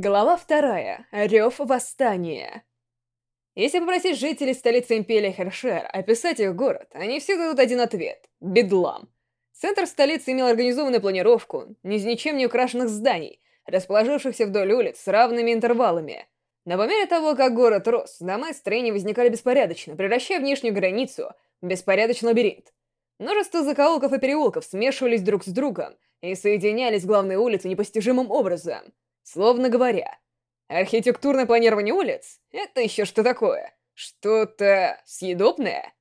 Глава вторая. Рев восстания. Если попросить жителей столицы Империи Хершер описать их город, они все дадут один ответ — бедлам. Центр столицы имел организованную планировку из ничем не украшенных зданий, расположившихся вдоль улиц с равными интервалами. Но по мере того, как город рос, дома и строения возникали беспорядочно, превращая внешнюю границу в беспорядочный лабиринт. Множество закоулков и переулков смешивались друг с другом и соединялись главной улицы непостижимым образом — Словно говоря, архитектурное планирование улиц — это еще что такое? Что-то съедобное?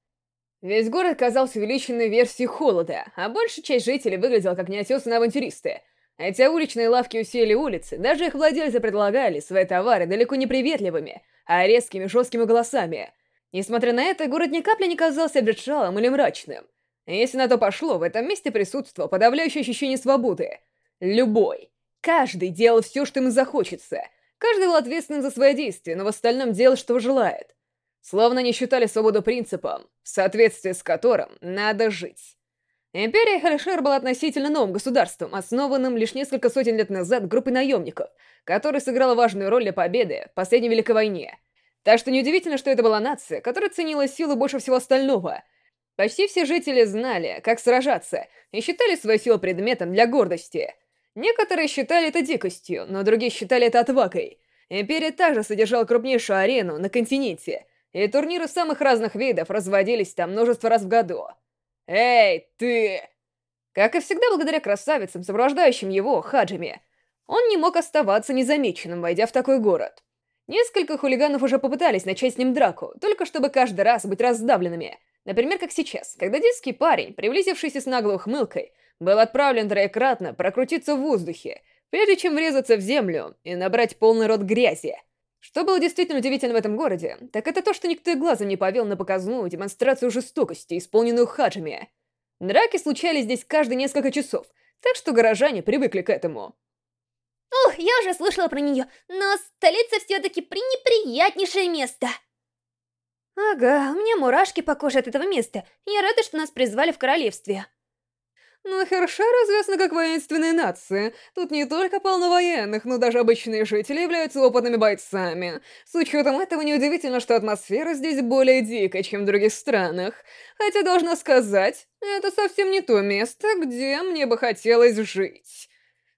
Весь город казался увеличенной версией холода, а большая часть жителей выглядела как неотесанные авантюристы. Хотя уличные лавки усеяли улицы, даже их владельцы предлагали свои товары далеко не приветливыми, а резкими жесткими голосами. Несмотря на это, город ни капли не казался обветшалым или мрачным. Если на то пошло, в этом месте присутствовало подавляющее ощущение свободы. Любой, Каждый делал все, что ему захочется. Каждый был ответственным за свои действия, но в остальном делал, что желает. Словно они считали свободу принципом, в соответствии с которым надо жить. Империя Халишер была относительно новым государством, основанным лишь несколько сотен лет назад группой наемников, которая сыграла важную роль для победы в последней Великой войне. Так что неудивительно, что это была нация, которая ценила силу больше всего остального. Почти все жители знали, как сражаться, и считали свою силу предметом для гордости — Некоторые считали это дикостью, но другие считали это отвагой. Империя также содержала крупнейшую арену на континенте, и турниры самых разных видов разводились там множество раз в году. «Эй, ты!» Как и всегда, благодаря красавицам, сопровождающим его, Хаджими, он не мог оставаться незамеченным, войдя в такой город. Несколько хулиганов уже попытались начать с ним драку, только чтобы каждый раз быть раздавленными. Например, как сейчас, когда детский парень, приблизившийся с наглой ухмылкой, был отправлен троекратно прокрутиться в воздухе, прежде чем врезаться в землю и набрать полный рот грязи. Что было действительно удивительно в этом городе, так это то, что никто и глазом не повел на показную демонстрацию жестокости, исполненную хаджами. Драки случались здесь каждые несколько часов, так что горожане привыкли к этому. Ух, я уже слышала про нее, но столица все-таки пренеприятнейшее место. Ага, у меня мурашки по коже от этого места. Я рада, что нас призвали в королевстве. Но Хершер известна как воинственная нация. Тут не только полно военных, но даже обычные жители являются опытными бойцами. С учетом этого неудивительно, что атмосфера здесь более дикая, чем в других странах. Хотя, должна сказать, это совсем не то место, где мне бы хотелось жить.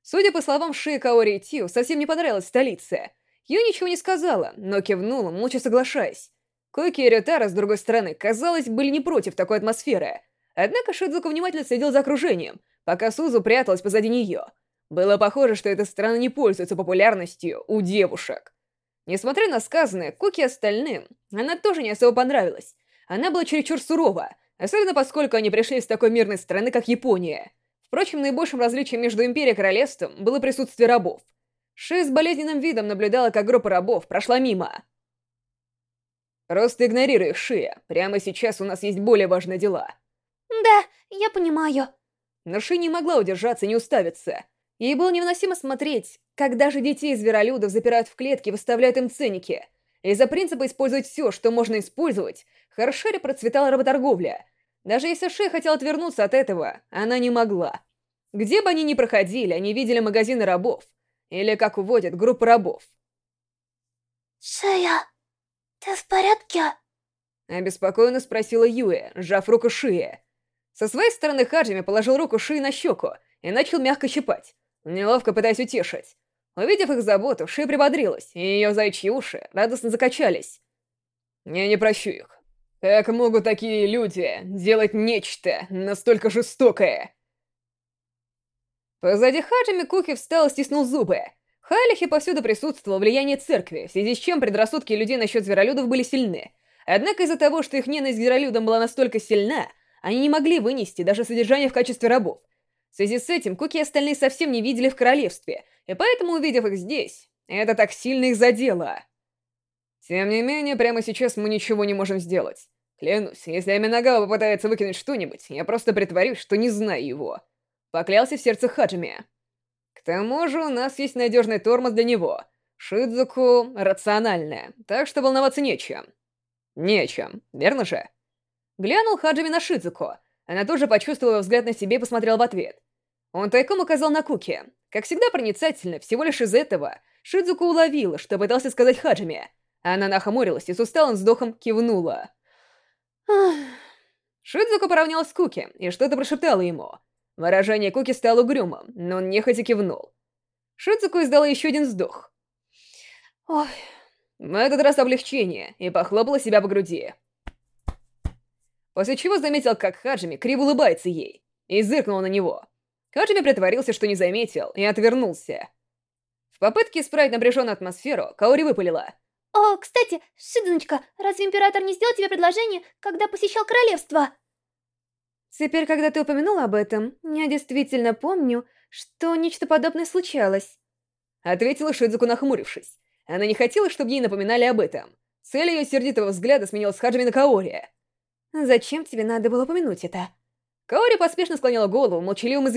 Судя по словам Ши Каори Тио, совсем не понравилась столица. Ю ничего не сказала, но кивнула, молча соглашаясь. Койки и Рютара, с другой стороны, казалось, были не против такой атмосферы — Однако Шидзука внимательно следил за окружением, пока Сузу пряталась позади нее. Было похоже, что эта страна не пользуется популярностью у девушек. Несмотря на сказанное, Куки остальным, она тоже не особо понравилась. Она была чересчур сурова, особенно поскольку они пришли из такой мирной страны, как Япония. Впрочем, наибольшим различием между Империей и Королевством было присутствие рабов. Ши с болезненным видом наблюдала, как группа рабов прошла мимо. «Просто игнорируй их. Прямо сейчас у нас есть более важные дела». Да, я понимаю. Но Ши не могла удержаться и не уставиться. Ей было невыносимо смотреть, как даже детей зверолюдов запирают в клетки и выставляют им ценники. Из-за принципа использовать все, что можно использовать, Харшере процветала работорговля. Даже если Ши хотела отвернуться от этого, она не могла. Где бы они ни проходили, они видели магазины рабов. Или, как уводят, группы рабов. «Шия, ты в порядке?» Обеспокоенно спросила Юэ, сжав руку Шия. Со своей стороны Хаджими положил руку Ши на щеку и начал мягко щипать, неловко пытаясь утешить. Увидев их заботу, Ши прибодрилась, и ее зайчьи уши радостно закачались. «Я не прощу их. Как могут такие люди делать нечто настолько жестокое?» Позади Хаджими Кухи встал и стиснул зубы. В Халихе повсюду присутствовало влияние церкви, в связи с чем предрассудки людей насчет зверолюдов были сильны. Однако из-за того, что их ненависть к зверолюдам была настолько сильна, они не могли вынести даже содержание в качестве рабов. В связи с этим Куки и остальные совсем не видели в королевстве, и поэтому, увидев их здесь, это так сильно их задело. Тем не менее, прямо сейчас мы ничего не можем сделать. Клянусь, если Аминагава попытается выкинуть что-нибудь, я просто притворюсь, что не знаю его. Поклялся в сердце Хаджими. К тому же у нас есть надежный тормоз для него. Шидзуку рациональная, так что волноваться нечем. Нечем, верно же? Глянул Хаджими на Шидзуко. Она тоже почувствовала взгляд на себе и посмотрела в ответ. Он тайком указал на Куки. Как всегда проницательно, всего лишь из этого, Шидзуку уловила, что пытался сказать Хаджиме. Она нахмурилась и с усталым вздохом кивнула. Шидзуку поравнялась с Куки и что-то прошептала ему. Выражение Куки стало угрюмым, но он нехотя кивнул. Шидзуку издала еще один вздох. Ой... В этот раз облегчение, и похлопала себя по груди. После чего заметил, как Хаджими криво улыбается ей, и зыркнул на него. Хаджими притворился, что не заметил, и отвернулся. В попытке исправить напряженную атмосферу, Каори выпалила. «О, кстати, Шидзуночка, разве император не сделал тебе предложение, когда посещал королевство?» Теперь, когда ты упомянула об этом, я действительно помню, что нечто подобное случалось. Ответила Шидзуку, нахмурившись. Она не хотела, чтобы ей напоминали об этом. Цель ее сердитого взгляда сменилась Хаджими на Каори. «Зачем тебе надо было упомянуть это?» Каори поспешно склонила голову в молчаливом.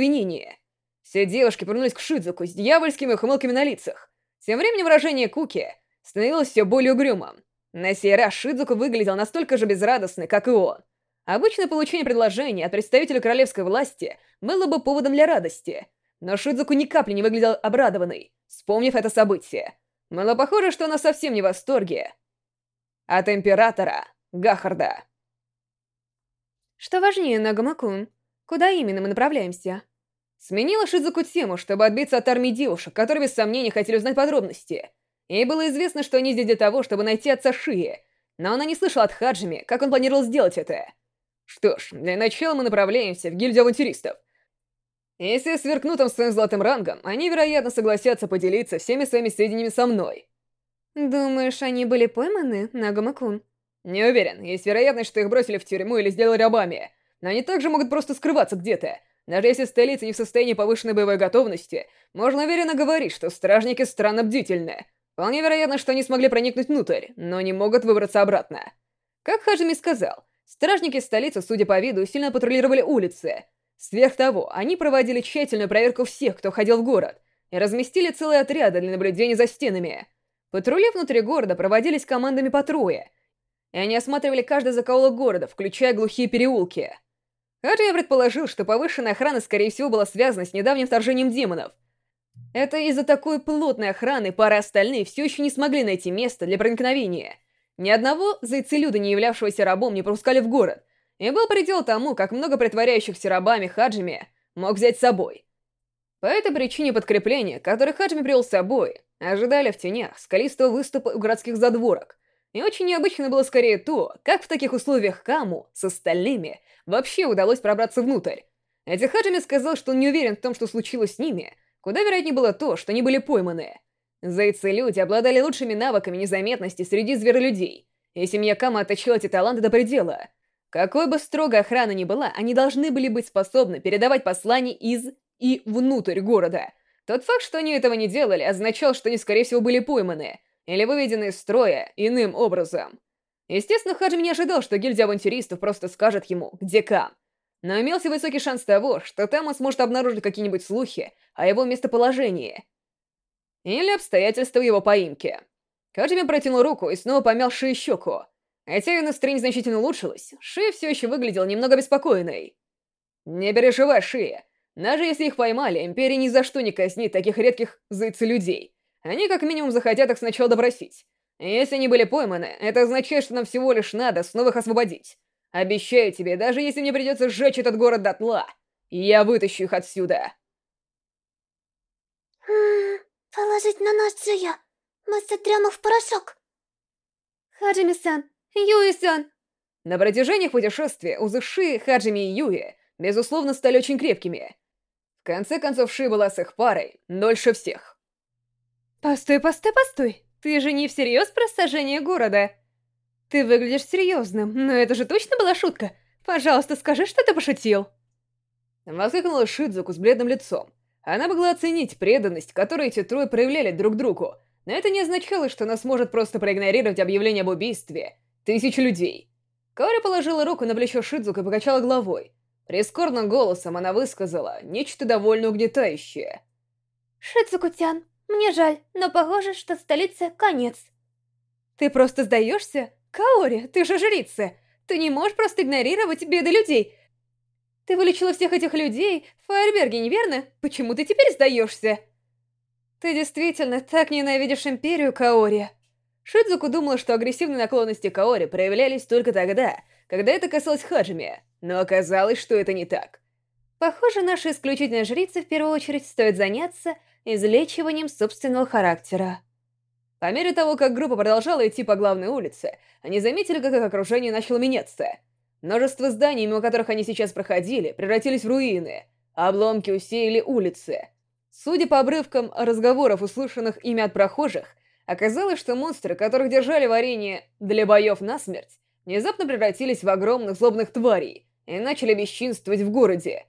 Все девушки повернулись к Шидзуку с дьявольскими ухмылками на лицах. Тем временем выражение Куки становилось все более угрюмым. На сей раз Шидзуку выглядел настолько же безрадостный, как и он. Обычно получение предложения от представителя королевской власти было бы поводом для радости, но Шидзуку ни капли не выглядел обрадованный, вспомнив это событие. Было похоже, что она совсем не в восторге. От императора Гахарда. Что важнее, Нагамакун? Куда именно мы направляемся? Сменила Шидзуку тему, чтобы отбиться от армии девушек, которые без сомнения хотели узнать подробности. Ей было известно, что они здесь для того, чтобы найти отца Шии, но она не слышала от Хаджими, как он планировал сделать это. Что ж, для начала мы направляемся в гильдию авантюристов — если сверкну там своим золотым рангом, они, вероятно, согласятся поделиться всеми своими сведениями со мной. Думаешь, они были пойманы, Нагамакун? Не уверен. Есть вероятность, что их бросили в тюрьму или сделали рабами. Но они также могут просто скрываться где-то. Даже если столица не в состоянии повышенной боевой готовности, можно уверенно говорить, что стражники странно бдительны. Вполне вероятно, что они смогли проникнуть внутрь, но не могут выбраться обратно. Как Хаджими сказал, стражники столицы, судя по виду, сильно патрулировали улицы, Сверх того, они проводили тщательную проверку всех, кто ходил в город, и разместили целые отряды для наблюдения за стенами. Патрули внутри города проводились командами по трое, и они осматривали каждый закоулок города, включая глухие переулки. Хотя я предположил, что повышенная охрана, скорее всего, была связана с недавним вторжением демонов. Это из-за такой плотной охраны пара остальных все еще не смогли найти место для проникновения. Ни одного зайцелюда, не являвшегося рабом, не пропускали в город, и был предел тому, как много притворяющихся рабами Хаджими мог взять с собой. По этой причине подкрепления, которые Хаджими привел с собой, ожидали в тенях скалистого выступа у городских задворок, и очень необычно было скорее то, как в таких условиях Каму с остальными вообще удалось пробраться внутрь. Эти Хаджими сказал, что он не уверен в том, что случилось с ними, куда вероятнее было то, что они были пойманы. Зайцы-люди обладали лучшими навыками незаметности среди зверолюдей, и семья Кама отточила эти таланты до предела — какой бы строгой охрана ни была, они должны были быть способны передавать послания из и внутрь города. Тот факт, что они этого не делали, означал, что они, скорее всего, были пойманы или выведены из строя иным образом. Естественно, Хаджим не ожидал, что гильдия авантюристов просто скажет ему, где Кам. Но имелся высокий шанс того, что там он сможет обнаружить какие-нибудь слухи о его местоположении. Или обстоятельства его поимки. Хаджими протянул руку и снова помял шею щеку. Хотя ее настроение значительно улучшилось, Шия все еще выглядел немного беспокойной. «Не переживай, Шия. Даже если их поймали, Империя ни за что не казнит таких редких зайцы-людей. Они как минимум захотят их сначала допросить. Если они были пойманы, это означает, что нам всего лишь надо снова их освободить. Обещаю тебе, даже если мне придется сжечь этот город дотла, я вытащу их отсюда». «Положить на нас Джия. Мы сотрем их в порошок». Хаджими-сан, Юи-сан!» На протяжении путешествия Узыши, Хаджими и Юи, безусловно, стали очень крепкими. В конце концов, Ши была с их парой дольше всех. «Постой, постой, постой! Ты же не всерьез про сожжение города?» «Ты выглядишь серьезным, но это же точно была шутка! Пожалуйста, скажи, что ты пошутил!» Воскликнула Шидзуку с бледным лицом. Она могла оценить преданность, которую эти трое проявляли друг другу, но это не означало, что она сможет просто проигнорировать объявление об убийстве Тысячи людей. Каори положила руку на плечо Шидзука и покачала головой. Прискорбным голосом она высказала нечто довольно угнетающее. «Шидзуку-тян, мне жаль, но похоже, что столице конец». «Ты просто сдаешься? Каори, ты же жрица! Ты не можешь просто игнорировать беды людей! Ты вылечила всех этих людей в Фаерберге, неверно? Почему ты теперь сдаешься?» Ты действительно так ненавидишь Империю, Каори. Шидзуку думала, что агрессивные наклонности Каори проявлялись только тогда, когда это касалось Хаджими, но оказалось, что это не так. Похоже, наша исключительная жрица в первую очередь стоит заняться излечиванием собственного характера. По мере того, как группа продолжала идти по главной улице, они заметили, как их окружение начало меняться. Множество зданий, мимо которых они сейчас проходили, превратились в руины, а обломки усеяли улицы. Судя по обрывкам разговоров, услышанных ими от прохожих, Оказалось, что монстры, которых держали в арене для боев насмерть, внезапно превратились в огромных злобных тварей и начали бесчинствовать в городе.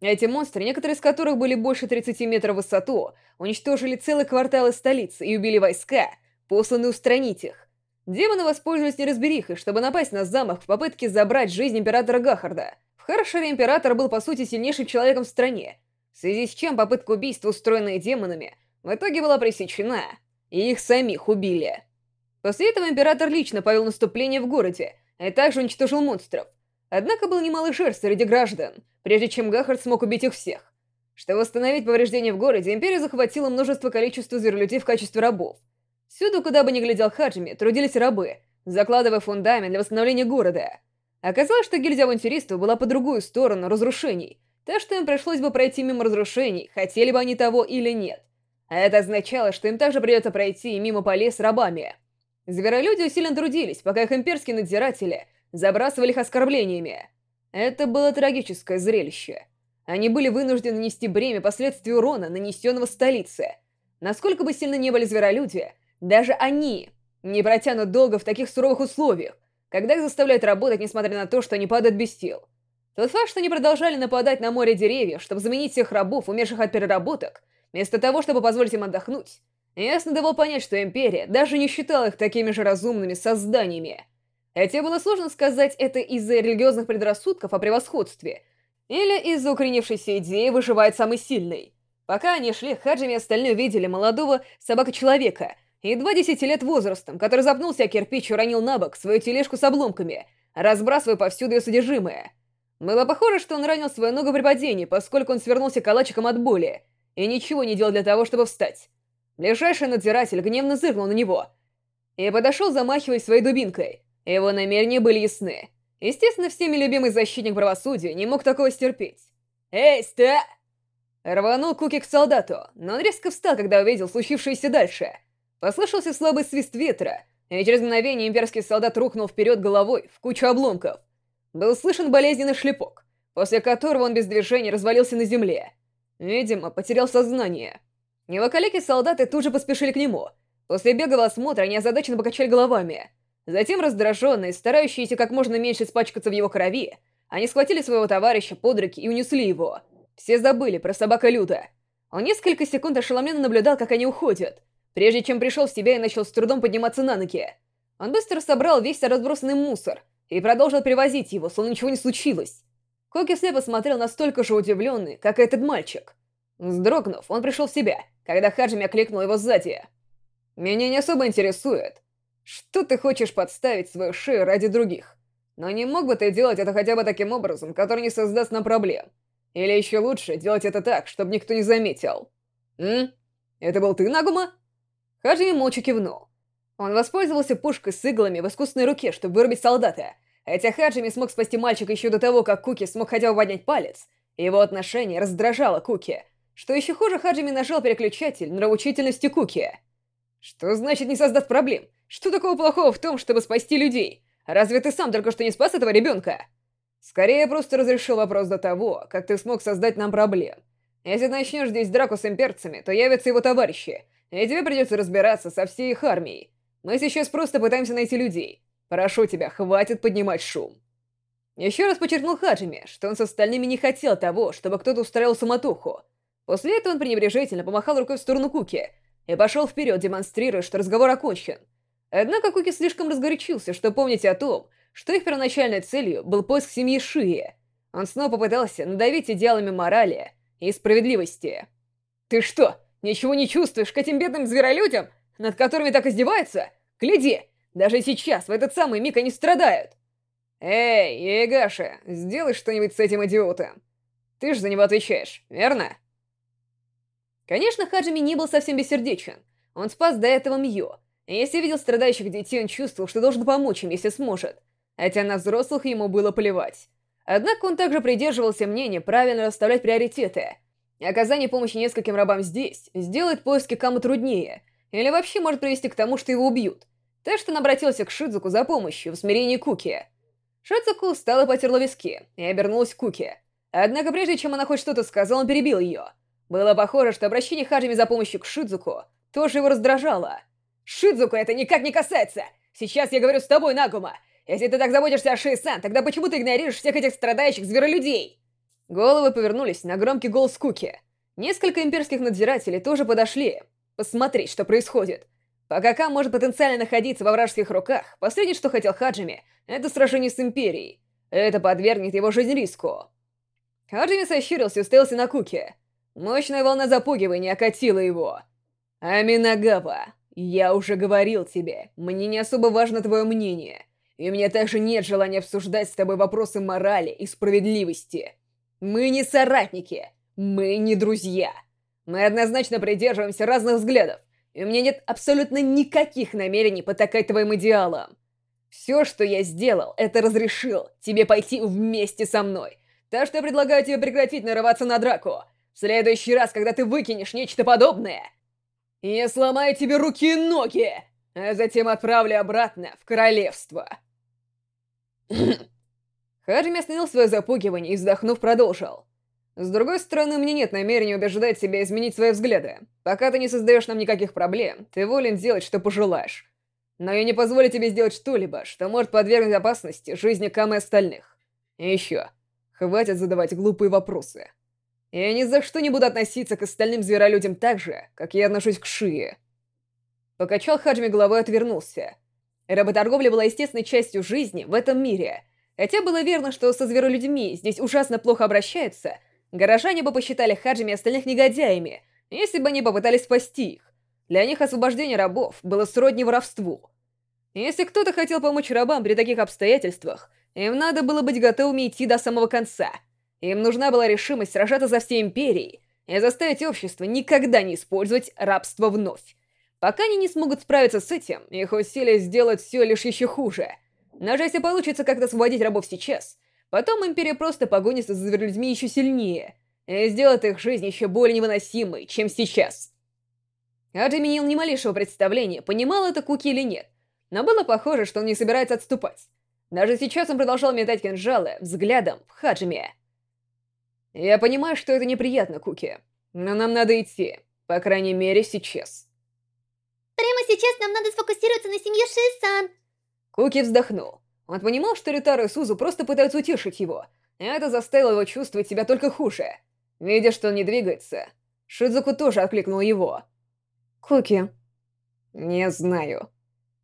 Эти монстры, некоторые из которых были больше 30 метров в высоту, уничтожили целый квартал из столицы и убили войска, посланные устранить их. Демоны воспользовались неразберихой, чтобы напасть на замок в попытке забрать жизнь императора Гахарда. В Харшере император был, по сути, сильнейшим человеком в стране, в связи с чем попытка убийства, устроенная демонами, в итоге была пресечена и их самих убили. После этого император лично повел наступление в городе, и также уничтожил монстров. Однако было немало жертв среди граждан, прежде чем Гахард смог убить их всех. Чтобы восстановить повреждения в городе, империя захватила множество количества зверолюдей в качестве рабов. Всюду, куда бы ни глядел Хаджими, трудились рабы, закладывая фундамент для восстановления города. Оказалось, что гильдия авантюристов была по другую сторону разрушений, так что им пришлось бы пройти мимо разрушений, хотели бы они того или нет. Это означало, что им также придется пройти мимо полей с рабами. Зверолюди усиленно трудились, пока их имперские надзиратели забрасывали их оскорблениями. Это было трагическое зрелище. Они были вынуждены нести бремя последствий урона, нанесенного столице. Насколько бы сильно не были зверолюди, даже они не протянут долго в таких суровых условиях, когда их заставляют работать, несмотря на то, что они падают без сил. Тот факт, что они продолжали нападать на море деревьев, чтобы заменить всех рабов, умерших от переработок, вместо того, чтобы позволить им отдохнуть. Ясно давал понять, что Империя даже не считала их такими же разумными созданиями. Хотя было сложно сказать, это из-за религиозных предрассудков о превосходстве, или из-за укоренившейся идеи выживает самый сильный. Пока они шли, Хаджими и остальные увидели молодого собака-человека, едва 10 лет возрастом, который запнулся о кирпич и уронил на бок свою тележку с обломками, разбрасывая повсюду ее содержимое. Было похоже, что он ранил свою ногу при падении, поскольку он свернулся калачиком от боли, и ничего не делал для того, чтобы встать. Ближайший надзиратель гневно зыркнул на него и подошел, замахиваясь своей дубинкой. Его намерения были ясны. Естественно, всеми любимый защитник правосудия не мог такого стерпеть. «Эй, ста!» Рванул Куки к солдату, но он резко встал, когда увидел случившееся дальше. Послышался слабый свист ветра, и через мгновение имперский солдат рухнул вперед головой в кучу обломков. Был слышен болезненный шлепок, после которого он без движения развалился на земле. Видимо, потерял сознание. Его коллеги-солдаты тут же поспешили к нему. После бегового осмотра они озадаченно покачали головами. Затем, раздраженные, старающиеся как можно меньше спачкаться в его крови, они схватили своего товарища под руки и унесли его. Все забыли про собака Люда. Он несколько секунд ошеломленно наблюдал, как они уходят, прежде чем пришел в себя и начал с трудом подниматься на ноги. Он быстро собрал весь разбросанный мусор и продолжил привозить его, словно ничего не случилось. Коки слепо смотрел настолько же удивленный, как и этот мальчик. Вздрогнув, он пришел в себя, когда Хаджими окликнул его сзади. «Меня не особо интересует, что ты хочешь подставить свою шею ради других. Но не мог бы ты делать это хотя бы таким образом, который не создаст нам проблем? Или еще лучше, делать это так, чтобы никто не заметил? М? Это был ты, Нагума?» Хаджими молча кивнул. Он воспользовался пушкой с иглами в искусственной руке, чтобы вырубить солдата, Хотя Хаджими смог спасти мальчика еще до того, как Куки смог хотя бы поднять палец, его отношение раздражало Куки. Что еще хуже, Хаджими нажал переключатель нравоучительности Куки. Что значит не создаст проблем? Что такого плохого в том, чтобы спасти людей? Разве ты сам только что не спас этого ребенка? Скорее, просто разрешил вопрос до того, как ты смог создать нам проблем. Если начнешь здесь драку с имперцами, то явятся его товарищи, и тебе придется разбираться со всей их армией. Мы сейчас просто пытаемся найти людей. Прошу тебя, хватит поднимать шум. Еще раз подчеркнул Хаджими, что он с остальными не хотел того, чтобы кто-то устроил суматоху. После этого он пренебрежительно помахал рукой в сторону Куки и пошел вперед, демонстрируя, что разговор окончен. Однако Куки слишком разгорячился, что помнить о том, что их первоначальной целью был поиск семьи Шии. Он снова попытался надавить идеалами морали и справедливости. «Ты что, ничего не чувствуешь к этим бедным зверолюдям, над которыми так издеваются? Гляди, даже сейчас, в этот самый миг, они страдают. Эй, Егаши, сделай что-нибудь с этим идиотом. Ты же за него отвечаешь, верно? Конечно, Хаджими не был совсем бессердечен. Он спас до этого Мью. И если видел страдающих детей, он чувствовал, что должен помочь им, если сможет. Хотя на взрослых ему было плевать. Однако он также придерживался мнения правильно расставлять приоритеты. Оказание помощи нескольким рабам здесь сделает поиски Каму труднее, или вообще может привести к тому, что его убьют. Так что он обратился к Шидзуку за помощью в смирении Куки. Шидзуку устало потерла виски и обернулась к Куки. Однако прежде чем она хоть что-то сказала, он перебил ее. Было похоже, что обращение Хаджими за помощью к Шидзуку тоже его раздражало. «Шидзуку это никак не касается! Сейчас я говорю с тобой, Нагума! Если ты так заботишься о Ши-сан, тогда почему ты игнорируешь всех этих страдающих зверолюдей?» Головы повернулись на громкий голос Куки. Несколько имперских надзирателей тоже подошли, посмотреть, что происходит. Пока Кам может потенциально находиться во вражеских руках, последнее, что хотел Хаджими, это сражение с Империей. Это подвергнет его жизнь риску. Хаджими сощурился и уставился на Куки. Мощная волна запугивания окатила его. «Аминагава, я уже говорил тебе, мне не особо важно твое мнение, и мне также нет желания обсуждать с тобой вопросы морали и справедливости. Мы не соратники, мы не друзья. Мы однозначно придерживаемся разных взглядов, и у меня нет абсолютно никаких намерений потакать твоим идеалам. Все, что я сделал, это разрешил тебе пойти вместе со мной, так что я предлагаю тебе прекратить нарываться на драку. В следующий раз, когда ты выкинешь нечто подобное, я сломаю тебе руки и ноги, а затем отправлю обратно в королевство. Хаджими остановил свое запугивание и, вздохнув, продолжил. С другой стороны, мне нет намерения убеждать себя изменить свои взгляды. Пока ты не создаешь нам никаких проблем, ты волен делать, что пожелаешь. Но я не позволю тебе сделать что-либо, что может подвергнуть опасности жизни Камы и остальных. И еще, хватит задавать глупые вопросы. Я ни за что не буду относиться к остальным зверолюдям так же, как я отношусь к Шие. Покачал Хаджми головой и отвернулся. Работорговля была естественной частью жизни в этом мире. Хотя было верно, что со зверолюдьми здесь ужасно плохо обращаются, горожане бы посчитали Хаджими остальных негодяями, если бы они попытались спасти их. Для них освобождение рабов было сродни воровству. Если кто-то хотел помочь рабам при таких обстоятельствах, им надо было быть готовыми идти до самого конца — им нужна была решимость сражаться за всей Империей и заставить общество никогда не использовать рабство вновь. Пока они не смогут справиться с этим, их усилия сделать все лишь еще хуже. Даже если получится как-то освободить рабов сейчас, потом Империя просто погонится за зверолюдьми еще сильнее и сделает их жизнь еще более невыносимой, чем сейчас. Аджи менял ни малейшего представления, понимал это Куки или нет, но было похоже, что он не собирается отступать. Даже сейчас он продолжал метать кинжалы взглядом в Хаджиме. Я понимаю, что это неприятно, Куки, но нам надо идти, по крайней мере, сейчас. Прямо сейчас нам надо сфокусироваться на семье Ши-сан. Куки вздохнул. Он понимал, что Ритара и Сузу просто пытаются утешить его, и это заставило его чувствовать себя только хуже. Видя, что он не двигается, Шидзуку тоже откликнул его. «Куки...» «Не знаю».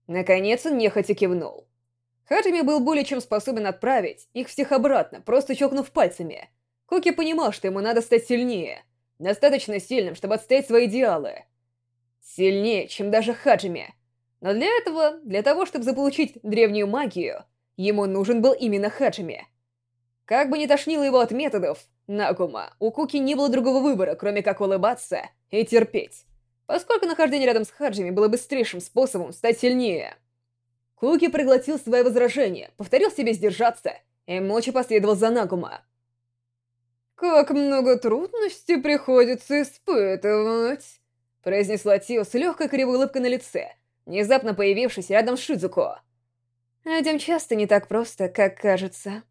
Наконец он нехотя кивнул. Хаджими был более чем способен отправить их всех обратно, просто чокнув пальцами. Куки понимал, что ему надо стать сильнее. Достаточно сильным, чтобы отстоять свои идеалы. Сильнее, чем даже Хаджими. Но для этого, для того, чтобы заполучить древнюю магию, ему нужен был именно Хаджими. Как бы ни тошнило его от методов, Нагума, у Куки не было другого выбора, кроме как улыбаться и терпеть. Поскольку нахождение рядом с Хаджими было быстрейшим способом стать сильнее. Куки проглотил свои возражения, повторил себе сдержаться и молча последовал за Нагума. «Как много трудностей приходится испытывать!» произнесла Тио с легкой кривой улыбкой на лице, внезапно появившись рядом с Шидзуко. «Людям часто не так просто, как кажется».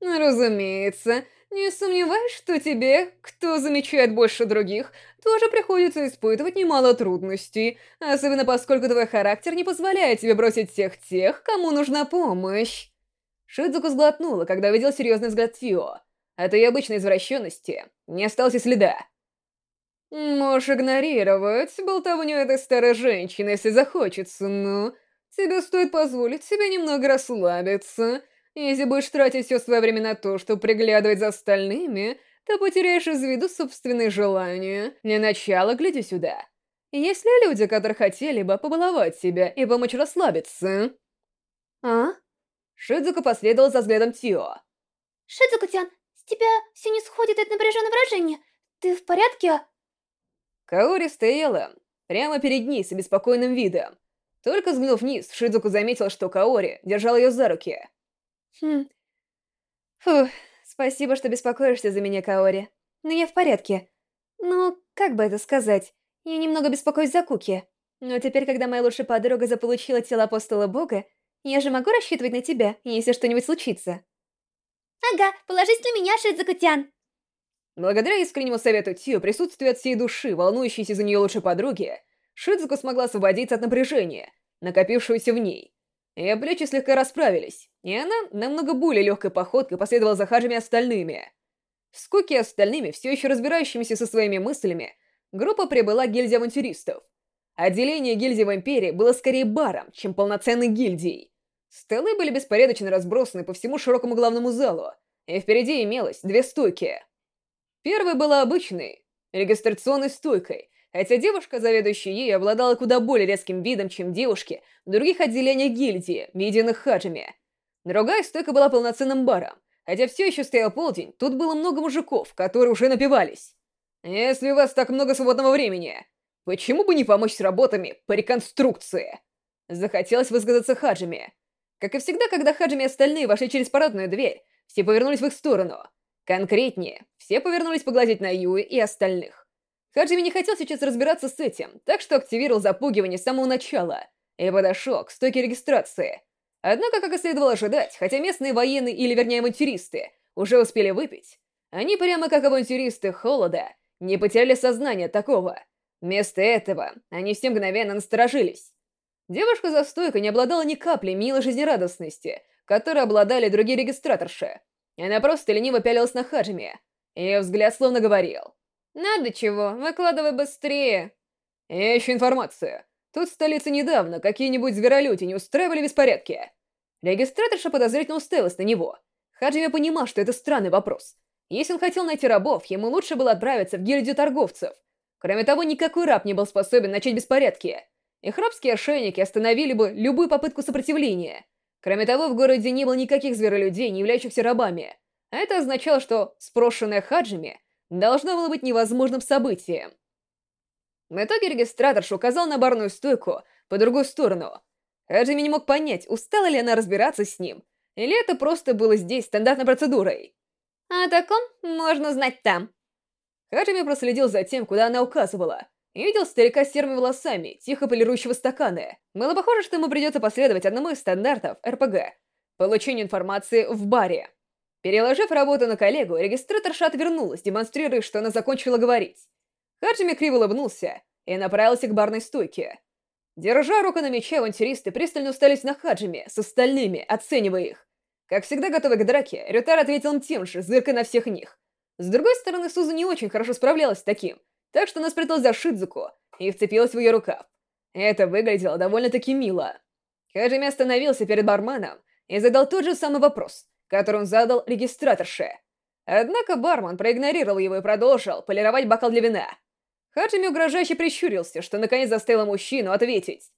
«Разумеется, не сомневаюсь, что тебе, кто замечает больше других, тоже приходится испытывать немало трудностей, особенно поскольку твой характер не позволяет тебе бросить всех тех, кому нужна помощь». Шидзуко сглотнула, когда увидел серьезный взгляд Тио. От ее обычной извращенности не осталось и следа. Можешь игнорировать болтовню этой старой женщины, если захочется, но... Тебе стоит позволить себе немного расслабиться. Если будешь тратить все свое время на то, чтобы приглядывать за остальными, то потеряешь из виду собственные желания. Для начала гляди сюда. Есть ли люди, которые хотели бы побаловать себя и помочь расслабиться? А? Шидзука последовал за взглядом Тио. Шидзука-тян, тебя все не сходит это напряженное выражение. Ты в порядке? Каори стояла прямо перед ней с обеспокоенным видом. Только взглянув вниз, Шидзуку заметила, что Каори держал ее за руки. Хм. Фух, спасибо, что беспокоишься за меня, Каори. Но я в порядке. Ну, как бы это сказать? Я немного беспокоюсь за Куки. Но теперь, когда моя лучшая подруга заполучила тело апостола Бога, я же могу рассчитывать на тебя, если что-нибудь случится. Ага, положись на меня, Шидзуку-тян. Благодаря искреннему совету Тио, присутствию от всей души, волнующейся за нее лучшей подруги, Шидзуку смогла освободиться от напряжения, накопившегося в ней. Ее плечи слегка расправились, и она намного более легкой походкой последовала за Хаджими остальными. В скуке остальными, все еще разбирающимися со своими мыслями, группа прибыла к гильдии авантюристов. Отделение гильдии в Империи было скорее баром, чем полноценной гильдией. Столы были беспорядочно разбросаны по всему широкому главному залу, и впереди имелось две стойки. Первая была обычной, регистрационной стойкой, хотя девушка, заведующая ей, обладала куда более резким видом, чем девушки в других отделениях гильдии, виденных хаджами. Другая стойка была полноценным баром, хотя все еще стоял полдень, тут было много мужиков, которые уже напивались. Если у вас так много свободного времени, почему бы не помочь с работами по реконструкции? Захотелось высказаться хаджами. Как и всегда, когда хаджами остальные вошли через парадную дверь, все повернулись в их сторону. Конкретнее, все повернулись поглазеть на Юи и остальных. Хаджими не хотел сейчас разбираться с этим, так что активировал запугивание с самого начала и подошел к стойке регистрации. Однако, как и следовало ожидать, хотя местные военные или, вернее, авантюристы уже успели выпить, они прямо как авантюристы холода не потеряли сознание такого. Вместо этого они все мгновенно насторожились. Девушка за стойкой не обладала ни капли милой жизнерадостности, которой обладали другие регистраторши. Она просто лениво пялилась на Хаджими. Ее взгляд словно говорил «Надо чего, выкладывай быстрее!» «Я ищу информацию. Тут в столице недавно какие-нибудь зверолюди не устраивали беспорядки». Регистраторша подозрительно уставилась на него. Хаджими понимал, что это странный вопрос. Если он хотел найти рабов, ему лучше было отправиться в гильдию торговцев. Кроме того, никакой раб не был способен начать беспорядки. Их рабские ошейники остановили бы любую попытку сопротивления. Кроме того, в городе не было никаких зверолюдей, не являющихся рабами. А это означало, что спрошенная Хаджими должно было быть невозможным событием. В итоге регистраторш указал на барную стойку по другую сторону. Хаджими не мог понять, устала ли она разбираться с ним, или это просто было здесь стандартной процедурой. О таком можно знать там. Хаджими проследил за тем, куда она указывала, и видел старика с серыми волосами, тихо полирующего стаканы. Было похоже, что ему придется последовать одному из стандартов РПГ — получению информации в баре. Переложив работу на коллегу, регистраторша отвернулась, демонстрируя, что она закончила говорить. Хаджими криво улыбнулся и направился к барной стойке. Держа руку на мече, авантюристы пристально устались на Хаджими, с остальными, оценивая их. Как всегда готовый к драке, Рютар ответил им тем же, зыркая на всех них. С другой стороны, Суза не очень хорошо справлялась с таким, так что она спряталась за Шидзуку и вцепилась в ее рукав. Это выглядело довольно-таки мило. Хаджими остановился перед барменом и задал тот же самый вопрос — который он задал регистраторше. Однако бармен проигнорировал его и продолжил полировать бокал для вина. Хаджими угрожающе прищурился, что наконец заставило мужчину ответить.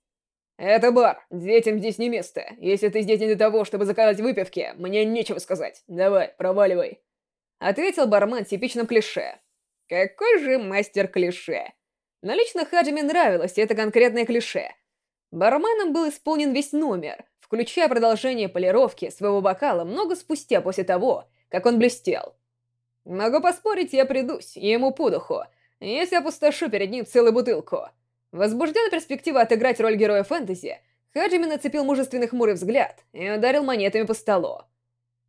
«Это бар, детям здесь не место. Если ты здесь не для того, чтобы заказать выпивки, мне нечего сказать. Давай, проваливай». Ответил бармен типичным клише. Какой же мастер клише. Но лично Хаджими нравилось это конкретное клише. Барменом был исполнен весь номер, включая продолжение полировки своего бокала много спустя после того, как он блестел. Могу поспорить, я придусь ему по духу, если опустошу перед ним целую бутылку. Возбужденная перспектива отыграть роль героя фэнтези, Хаджими нацепил мужественный хмурый взгляд и ударил монетами по столу.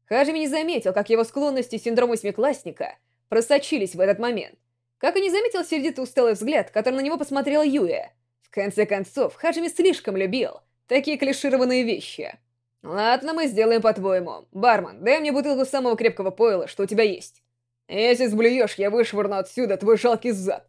Хаджими не заметил, как его склонности синдрома восьмиклассника просочились в этот момент. Как и не заметил сердитый усталый взгляд, который на него посмотрел Юэ. В конце концов, Хаджими слишком любил Такие клишированные вещи. Ладно, мы сделаем по-твоему. Бармен, дай мне бутылку самого крепкого пойла, что у тебя есть. Если сблюешь, я вышвырну отсюда твой жалкий зад.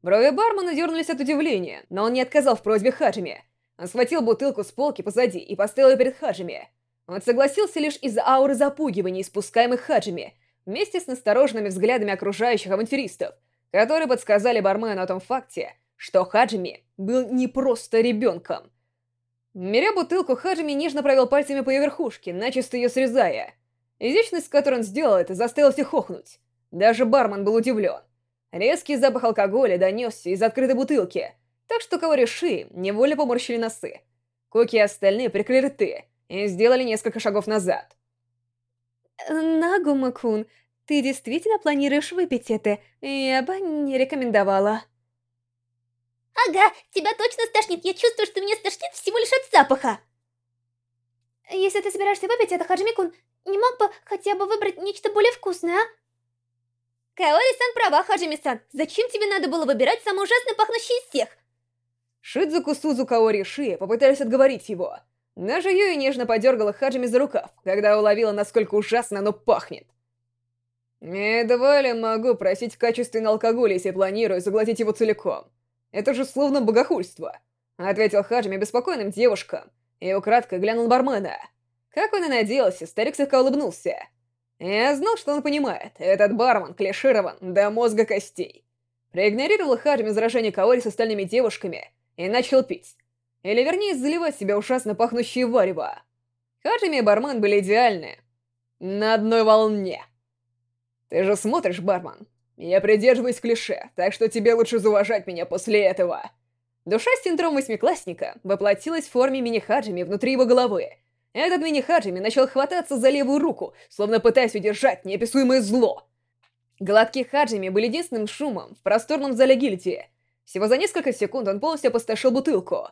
Брови бармена дернулись от удивления, но он не отказал в просьбе Хаджими. Он схватил бутылку с полки позади и поставил ее перед Хаджими. Он согласился лишь из-за ауры запугивания, испускаемых Хаджими, вместе с настороженными взглядами окружающих авантюристов, которые подсказали бармену о том факте, что Хаджими был не просто ребенком, Меря бутылку, Хаджими нежно провел пальцами по ее верхушке, начисто ее срезая. Изящность, с которой он сделал это, заставила всех охнуть. Даже бармен был удивлен. Резкий запах алкоголя донесся из открытой бутылки, так что Ши невольно поморщили носы. Коки и остальные прикрыли рты и сделали несколько шагов назад. Нагума-кун, ты действительно планируешь выпить это? Я бы не рекомендовала. Ага, тебя точно стошнит. Я чувствую, что меня стошнит всего лишь от запаха. Если ты собираешься выпить это, Хаджими-кун, не мог бы хотя бы выбрать нечто более вкусное, а? Каори-сан права, Хаджими-сан. Зачем тебе надо было выбирать самое ужасно пахнущее из всех? Шидзуку Сузу Каори Ши попытались отговорить его. Даже Юи нежно подергала Хаджими за рукав, когда уловила, насколько ужасно оно пахнет. Едва ли могу просить качественный алкоголь, если планирую заглотить его целиком. Это же словно богохульство, ответил Хаджими беспокойным девушкам и украдкой глянул бармена. Как он и надеялся, старик слегка улыбнулся. Я знал, что он понимает, этот бармен клиширован до мозга костей. Проигнорировал Хаджими возражение Каори с остальными девушками и начал пить. Или вернее, заливать себя ужасно пахнущие варево. Хаджими и бармен были идеальны. На одной волне. Ты же смотришь, бармен. Я придерживаюсь клише, так что тебе лучше зауважать меня после этого. Душа синдром восьмиклассника воплотилась в форме мини-хаджими внутри его головы. Этот мини-хаджими начал хвататься за левую руку, словно пытаясь удержать неописуемое зло. Гладкие хаджими были единственным шумом в просторном зале гильдии. Всего за несколько секунд он полностью опустошил бутылку.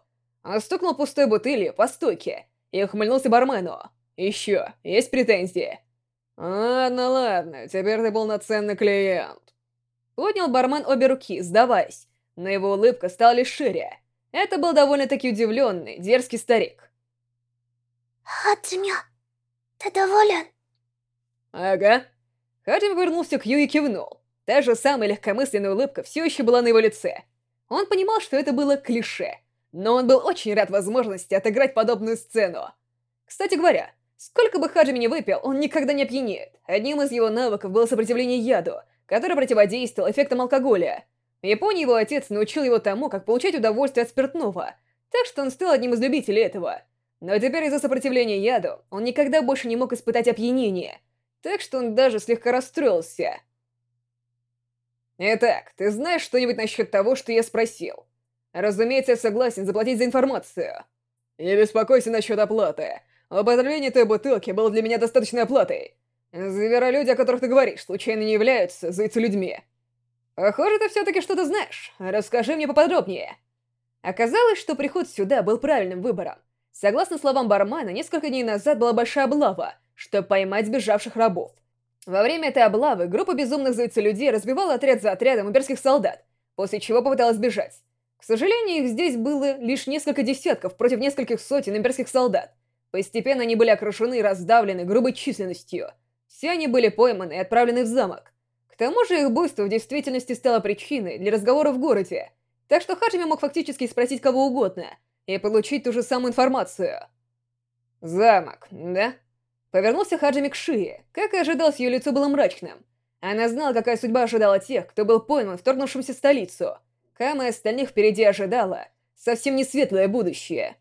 Стукнул пустой бутылью по стойке и ухмыльнулся бармену. «Еще, есть претензии?» «Ладно, ладно, теперь ты полноценный клиент». Поднял бармен обе руки, сдаваясь, но его улыбка стала лишь шире. Это был довольно-таки удивленный, дерзкий старик. «Хаджимя, ты доволен?» «Ага». Хаджими повернулся к Ю и кивнул. Та же самая легкомысленная улыбка все еще была на его лице. Он понимал, что это было клише, но он был очень рад возможности отыграть подобную сцену. Кстати говоря, сколько бы Хаджими не выпил, он никогда не опьянеет. Одним из его навыков было сопротивление яду, который противодействовал эффектам алкоголя. В Японии его отец научил его тому, как получать удовольствие от спиртного, так что он стал одним из любителей этого. Но теперь из-за сопротивления яду он никогда больше не мог испытать опьянение, так что он даже слегка расстроился. «Итак, ты знаешь что-нибудь насчет того, что я спросил?» «Разумеется, я согласен заплатить за информацию». «Не беспокойся насчет оплаты. Употребление той бутылки было для меня достаточной оплатой. Зверолюди, о которых ты говоришь, случайно не являются зайцелюдьми. Похоже, ты все-таки что-то знаешь. Расскажи мне поподробнее. Оказалось, что приход сюда был правильным выбором. Согласно словам бармена, несколько дней назад была большая облава, чтобы поймать сбежавших рабов. Во время этой облавы группа безумных зайцелюдей разбивала отряд за отрядом имперских солдат, после чего попыталась бежать. К сожалению, их здесь было лишь несколько десятков против нескольких сотен имперских солдат. Постепенно они были окружены и раздавлены грубой численностью – все они были пойманы и отправлены в замок. К тому же их буйство в действительности стало причиной для разговора в городе, так что Хаджими мог фактически спросить кого угодно и получить ту же самую информацию. «Замок, да?» Повернулся Хаджими к Шие. Как и ожидалось, ее лицо было мрачным. Она знала, какая судьба ожидала тех, кто был пойман в вторгнувшемся столицу. Кама и остальных впереди ожидала совсем не светлое будущее.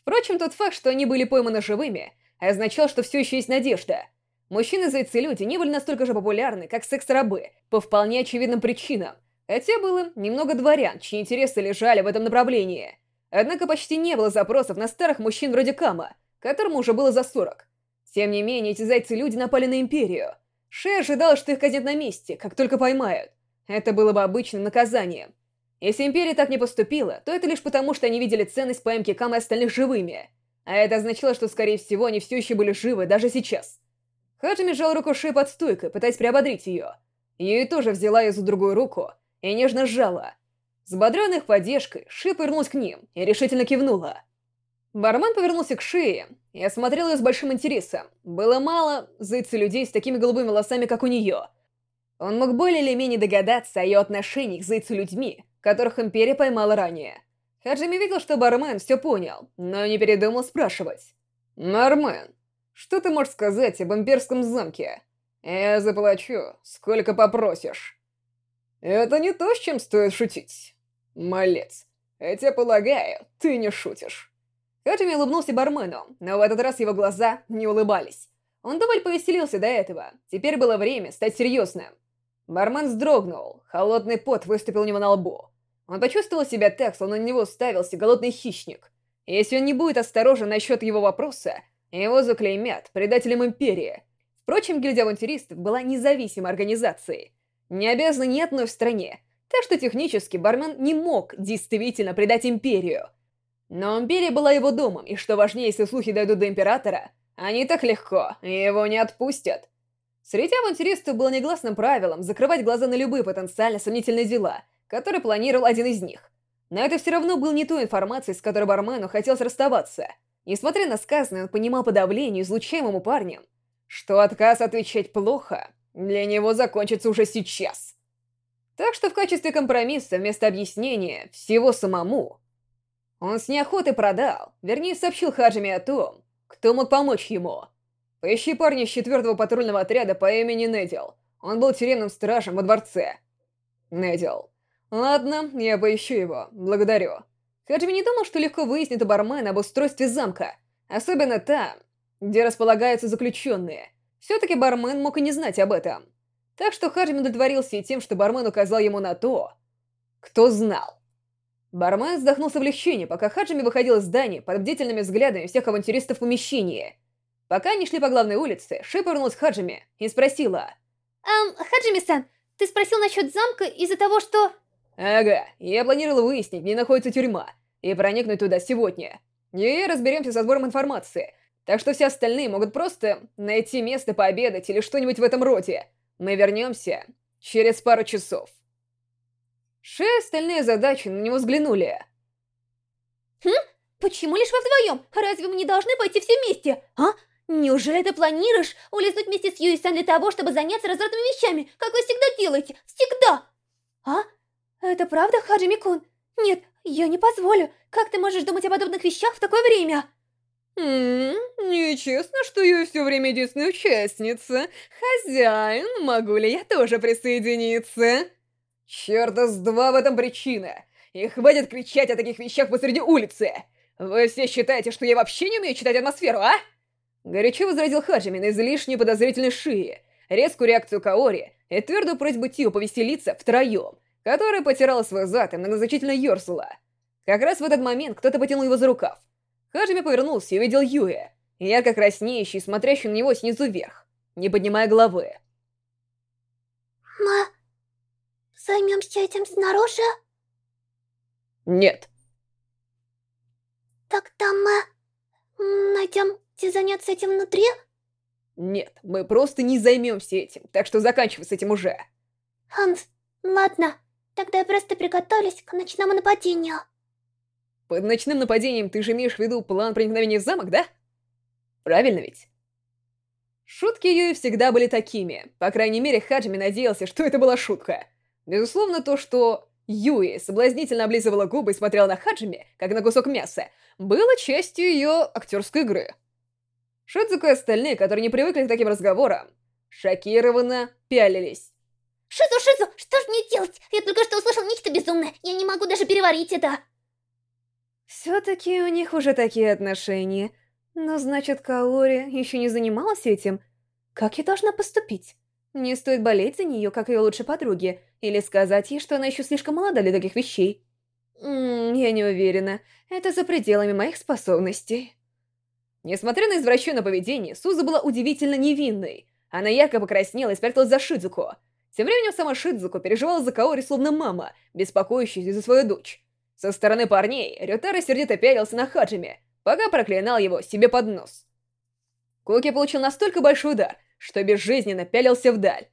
Впрочем, тот факт, что они были пойманы живыми, означал, что все еще есть надежда — Мужчины-зайцы-люди не были настолько же популярны, как секс-рабы, по вполне очевидным причинам, хотя было немного дворян, чьи интересы лежали в этом направлении. Однако почти не было запросов на старых мужчин вроде Кама, которому уже было за 40. Тем не менее, эти зайцы-люди напали на Империю. Шея ожидала, что их казнят на месте, как только поймают. Это было бы обычным наказанием. Если Империя так не поступила, то это лишь потому, что они видели ценность поимки Кама и остальных живыми. А это означало, что, скорее всего, они все еще были живы даже сейчас. Хаджими сжал руку Ши под стойкой, пытаясь приободрить ее. Юи тоже взяла ее за другую руку и нежно сжала. С бодренной их поддержкой Ши повернулась к ним и решительно кивнула. Бармен повернулся к шее и осмотрел ее с большим интересом. Было мало зайцы людей с такими голубыми волосами, как у нее. Он мог более или менее догадаться о ее отношении к зайцу людьми, которых Империя поймала ранее. Хаджими видел, что бармен все понял, но не передумал спрашивать. «Бармен, что ты можешь сказать об имперском замке? Я заплачу, сколько попросишь. Это не то, с чем стоит шутить. Малец. Хотя, полагаю, ты не шутишь. Хаджими улыбнулся бармену, но в этот раз его глаза не улыбались. Он довольно повеселился до этого. Теперь было время стать серьезным. Бармен вздрогнул, холодный пот выступил у него на лбу. Он почувствовал себя так, словно на него ставился голодный хищник. Если он не будет осторожен насчет его вопроса, его заклеймят предателем Империи. Впрочем, гильдия авантюристов была независимой организацией, не обязана ни одной в стране, так что технически бармен не мог действительно предать Империю. Но Империя была его домом, и что важнее, если слухи дойдут до Императора, они так легко его не отпустят. Среди авантюристов было негласным правилом закрывать глаза на любые потенциально сомнительные дела, которые планировал один из них. Но это все равно был не той информацией, с которой бармену хотелось расставаться. Несмотря на сказанное, он понимал по давлению, излучаемому парнем, что отказ отвечать плохо для него закончится уже сейчас. Так что в качестве компромисса вместо объяснения всего самому, он с неохотой продал, вернее сообщил Хаджиме о том, кто мог помочь ему. Поищи парня из четвертого патрульного отряда по имени Недил. Он был тюремным стражем во дворце. Недил. Ладно, я поищу его. Благодарю. Хаджими не думал, что легко выяснит у бармена об устройстве замка. Особенно там, где располагаются заключенные. Все-таки бармен мог и не знать об этом. Так что Хаджими удовлетворился и тем, что бармен указал ему на то, кто знал. Бармен вздохнул с облегчением, пока Хаджими выходил из здания под бдительными взглядами всех авантюристов в помещении – Пока они шли по главной улице, Ши повернулась к Хаджими и спросила. «Эм, Хаджими-сан, ты спросил насчет замка из-за того, что...» «Ага, я планировала выяснить, где находится тюрьма, и проникнуть туда сегодня. И разберемся со сбором информации, так что все остальные могут просто найти место пообедать или что-нибудь в этом роде. Мы вернемся через пару часов». Ши остальные задачи на него взглянули. «Хм? Почему лишь вы вдвоем? Разве мы не должны пойти все вместе? А? Неужели ты планируешь улизнуть вместе с Юисан для того, чтобы заняться развратными вещами, как вы всегда делаете? Всегда! А? Это правда, Хаджими-кун? Нет, я не позволю. Как ты можешь думать о подобных вещах в такое время? Ммм, нечестно, что я все время единственная участница. Хозяин, могу ли я тоже присоединиться? Черта с два в этом причина. И хватит кричать о таких вещах посреди улицы. Вы все считаете, что я вообще не умею читать атмосферу, а? Горячо возразил Хаджими на излишне подозрительной шии, резкую реакцию Каори и твердую просьбу Тио повеселиться втроем, которая потирала свой зад и многозначительно ерзала. Как раз в этот момент кто-то потянул его за рукав. Хаджими повернулся и увидел Юэ, ярко краснеющий, смотрящий на него снизу вверх, не поднимая головы. «Мы займемся этим снаружи?» «Нет». «Тогда мы найдем где заняться этим внутри? Нет, мы просто не займемся этим, так что заканчивай с этим уже. Ханс, ладно. Тогда я просто приготовлюсь к ночному нападению. Под ночным нападением ты же имеешь в виду план проникновения в замок, да? Правильно ведь? Шутки Юи всегда были такими. По крайней мере, Хаджими надеялся, что это была шутка. Безусловно, то, что Юи соблазнительно облизывала губы и смотрела на Хаджими, как на кусок мяса, было частью ее актерской игры. Шидзука и остальные, которые не привыкли к таким разговорам, шокированно пялились. Шизу, Шизу, что же мне делать? Я только что услышал нечто безумное. Я не могу даже переварить это. Все-таки у них уже такие отношения. Но значит, Каори еще не занималась этим? Как я должна поступить? Не стоит болеть за нее, как ее лучшей подруге, или сказать ей, что она еще слишком молода для таких вещей. М я не уверена. Это за пределами моих способностей. Несмотря на извращенное поведение, Суза была удивительно невинной. Она ярко покраснела и спряталась за Шидзуко. Тем временем сама Шидзуко переживала за Каори словно мама, беспокоящаяся за свою дочь. Со стороны парней Рютара сердито пялился на Хаджиме, пока проклинал его себе под нос. Куки получил настолько большой удар, что безжизненно пялился вдаль.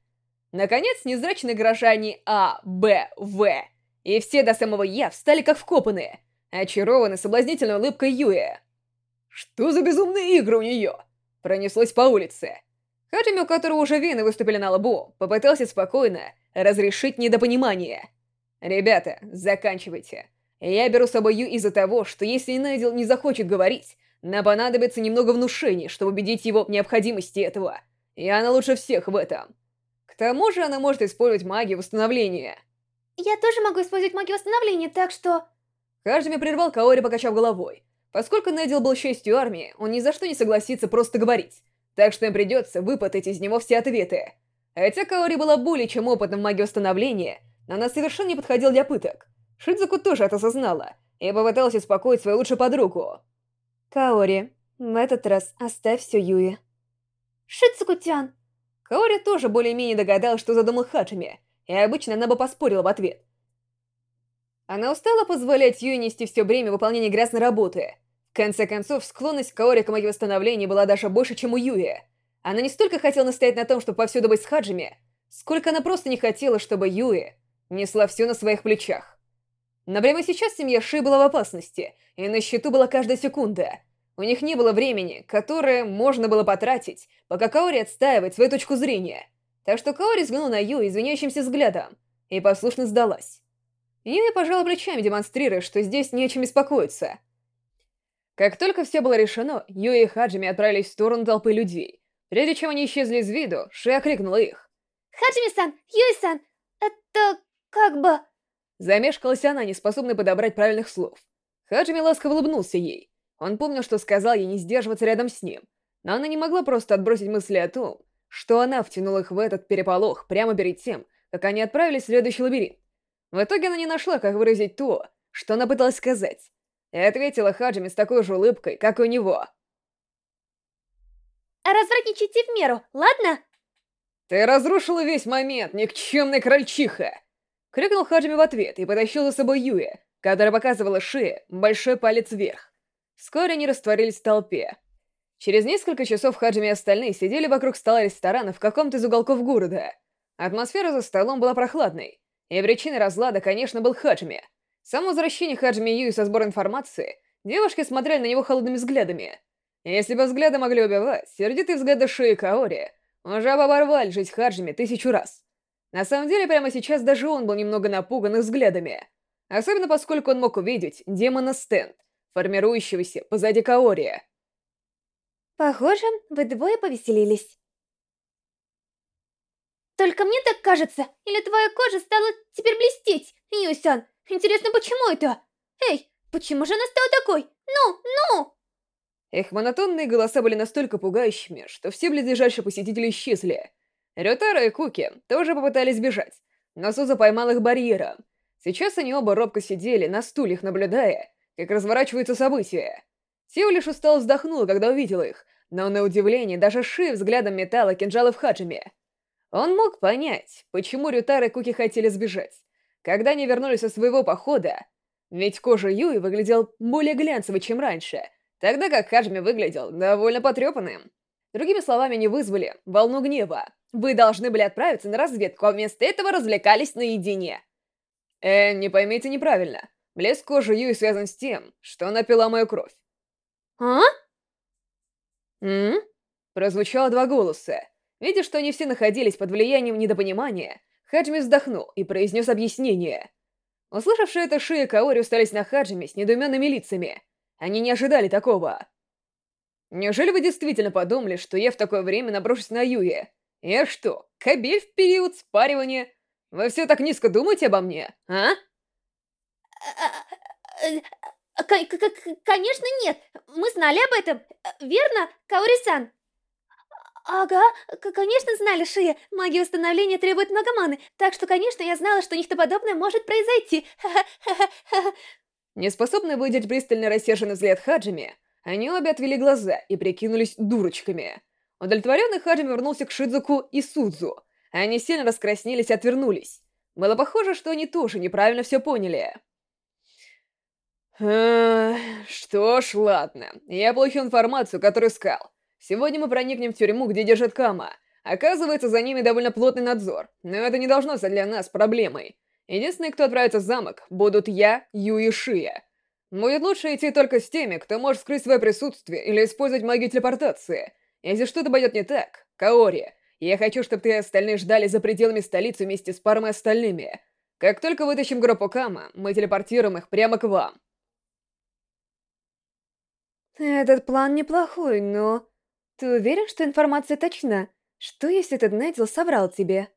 Наконец, незрачные горожане А, Б, В и все до самого Я встали как вкопанные, очарованы соблазнительной улыбкой Юэ. Что за безумные игры у нее? Пронеслось по улице. Хатами, у которого уже вены выступили на лбу, попытался спокойно разрешить недопонимание. «Ребята, заканчивайте. Я беру с собой Ю из-за того, что если Найдел не захочет говорить, нам понадобится немного внушения, чтобы убедить его в необходимости этого. И она лучше всех в этом. К тому же она может использовать магию восстановления». «Я тоже могу использовать магию восстановления, так что...» Каждый прервал Каори, покачав головой. Поскольку Недил был частью армии, он ни за что не согласится просто говорить, так что им придется выпытать из него все ответы. Хотя Каори была более чем опытным в магии восстановления, но она совершенно не подходила для пыток. Шидзуку тоже это осознала и попыталась успокоить свою лучшую подругу. «Каори, в этот раз оставь все Юи». «Шидзуку-тян!» Каори тоже более-менее догадалась, что задумал Хаджими, и обычно она бы поспорила в ответ. Она устала позволять Юи нести все бремя выполнения грязной работы. Конце концов, склонность Каори к магии восстановления была даже больше, чем у Юи. Она не столько хотела настоять на том, чтобы повсюду быть с Хаджими, сколько она просто не хотела, чтобы Юи несла все на своих плечах. Но прямо сейчас семья Ши была в опасности, и на счету была каждая секунда. У них не было времени, которое можно было потратить, пока Каори отстаивает свою точку зрения. Так что Каори взглянула на Юи извиняющимся взглядом и послушно сдалась. Юи пожала плечами, демонстрируя, что здесь не о чем беспокоиться. Как только все было решено, Юи и Хаджими отправились в сторону толпы людей, Прежде чем они исчезли из виду, Ши окликнула их. «Хаджими-сан! Юи-сан! Это... как бы...» Замешкалась она, не способная подобрать правильных слов. Хаджими ласково улыбнулся ей. Он помнил, что сказал ей не сдерживаться рядом с ним, но она не могла просто отбросить мысли о том, что она втянула их в этот переполох прямо перед тем, как они отправились в следующий лабиринт. В итоге она не нашла, как выразить то, что она пыталась сказать, и ответила Хаджими с такой же улыбкой, как у него. А развратничайте в меру, ладно? Ты разрушила весь момент, никчемная крольчиха! Крикнул Хаджими в ответ и потащил за собой Юэ, которая показывала Ши большой палец вверх. Вскоре они растворились в толпе. Через несколько часов Хаджими и остальные сидели вокруг стола ресторана в каком-то из уголков города. Атмосфера за столом была прохладной, и причиной разлада, конечно, был Хаджими. Само возвращение Хаджими Юи со сбора информации девушки смотрели на него холодными взглядами — если бы взгляды могли убивать, сердитые взгляды Ши и Каори уже оборвали жизнь Хаджими тысячу раз. На самом деле, прямо сейчас даже он был немного напуган их взглядами. Особенно поскольку он мог увидеть демона Стенд, формирующегося позади Каори. Похоже, вы двое повеселились. Только мне так кажется, или твоя кожа стала теперь блестеть, Юсян? Интересно, почему это? Эй, почему же она стала такой? Ну, ну! Их монотонные голоса были настолько пугающими, что все близлежащие посетители исчезли. Рютара и Куки тоже попытались бежать, но Суза поймал их барьером. Сейчас они оба робко сидели на стульях, наблюдая, как разворачиваются события. Сио лишь устал вздохнула, когда увидел их, но на удивление даже Ши взглядом металла кинжала в Хаджиме. Он мог понять, почему Рютара и Куки хотели сбежать. Когда они вернулись со своего похода, ведь кожа Юи выглядел более глянцевой, чем раньше — тогда как Хаджми выглядел довольно потрепанным. Другими словами, не вызвали волну гнева. Вы должны были отправиться на разведку, а вместо этого развлекались наедине. Э, не поймите неправильно. Блеск кожи Юи связан с тем, что она пила мою кровь. А? М? Прозвучало два голоса. Видя, что они все находились под влиянием недопонимания, Хаджми вздохнул и произнес объяснение. Услышавшие это Ши и Каори устались на Хаджими с недоуменными лицами — они не ожидали такого. Неужели вы действительно подумали, что я в такое время наброшусь на Юе? Я что, кабель в период спаривания? Вы все так низко думаете обо мне, а? Конечно нет, мы знали об этом, верно, Каори-сан? Ага, конечно знали, Шия. Магия восстановления требует много маны, так что, конечно, я знала, что нечто подобное может произойти. Неспособные выдержать пристально рассерженный взгляд Хаджими, они обе отвели глаза и прикинулись дурочками. Удовлетворенный Хаджими вернулся к Шидзуку и Судзу. Они сильно раскраснелись и отвернулись. Было похоже, что они тоже неправильно все поняли. что ж, ладно. Я получил информацию, которую искал. Сегодня мы проникнем в тюрьму, где держат Кама. Оказывается, за ними довольно плотный надзор, но это не должно стать для нас проблемой. Единственные, кто отправится в замок, будут я, Ю и Шия. Будет лучше идти только с теми, кто может скрыть свое присутствие или использовать магию телепортации. Если что-то пойдет не так, Каори, я хочу, чтобы ты и остальные ждали за пределами столицы вместе с паром остальными. Как только вытащим группу Кама, мы телепортируем их прямо к вам. Этот план неплохой, но... Ты уверен, что информация точна? Что, если этот Найдзел соврал тебе?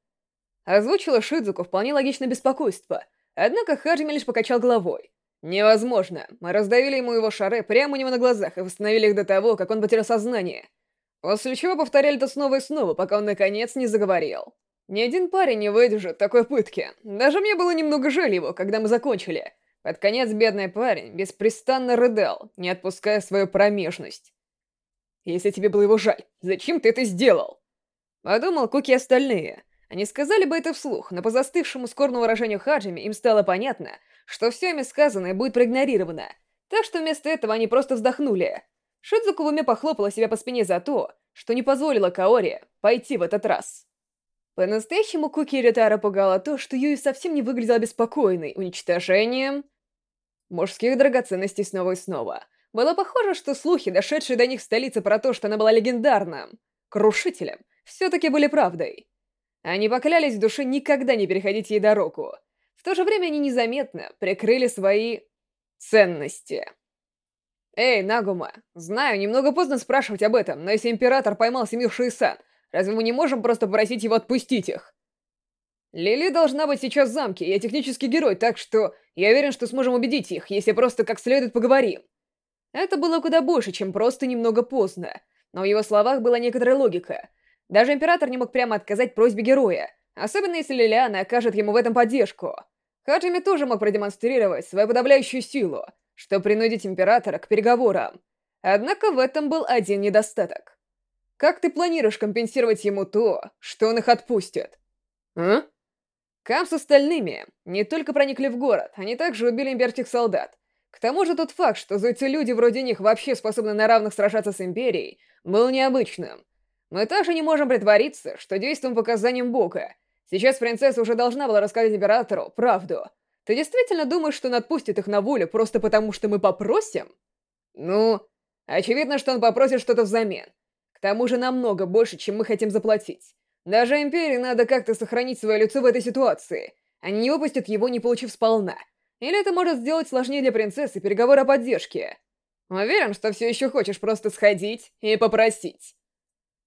Озвучила Шидзуку вполне логичное беспокойство, однако Хаджими лишь покачал головой. «Невозможно. Мы раздавили ему его шары прямо у него на глазах и восстановили их до того, как он потерял сознание. После чего повторяли это снова и снова, пока он наконец не заговорил». Ни один парень не выдержит такой пытки. Даже мне было немного жаль его, когда мы закончили. Под конец бедный парень беспрестанно рыдал, не отпуская свою промежность. Если тебе было его жаль, зачем ты это сделал? Подумал Куки остальные. Они сказали бы это вслух, но по застывшему скорбному выражению Хаджими им стало понятно, что все ими сказанное будет проигнорировано. Так что вместо этого они просто вздохнули. Шидзуку в уме похлопала себя по спине за то, что не позволила Каори пойти в этот раз. По-настоящему Куки Ритара пугало то, что Юи совсем не выглядела обеспокоенной уничтожением мужских драгоценностей снова и снова. Было похоже, что слухи, дошедшие до них в столице про то, что она была легендарным, крушителем, все-таки были правдой. Они поклялись в душе никогда не переходить ей дорогу. В то же время они незаметно прикрыли свои ценности. Эй, Нагума, знаю, немного поздно спрашивать об этом, но если Император поймал семью Шиисан, Разве мы не можем просто попросить его отпустить их? Лили должна быть сейчас в замке, я технический герой, так что я уверен, что сможем убедить их, если просто как следует поговорим. Это было куда больше, чем просто немного поздно, но в его словах была некоторая логика. Даже Император не мог прямо отказать просьбе героя, особенно если Лилиана окажет ему в этом поддержку. Хаджими тоже мог продемонстрировать свою подавляющую силу, чтобы принудить Императора к переговорам. Однако в этом был один недостаток. Как ты планируешь компенсировать ему то, что он их отпустит? А? Кам с остальными не только проникли в город, они также убили имперских солдат. К тому же тот факт, что люди вроде них вообще способны на равных сражаться с Империей, был необычным. Мы также не можем притвориться, что действуем по указаниям Бога. Сейчас принцесса уже должна была рассказать Императору правду. Ты действительно думаешь, что он отпустит их на волю просто потому, что мы попросим? Ну, очевидно, что он попросит что-то взамен. К тому же намного больше, чем мы хотим заплатить. Даже Империи надо как-то сохранить свое лицо в этой ситуации. Они не выпустят его, не получив сполна. Или это может сделать сложнее для принцессы переговоры о поддержке. Уверен, что все еще хочешь просто сходить и попросить.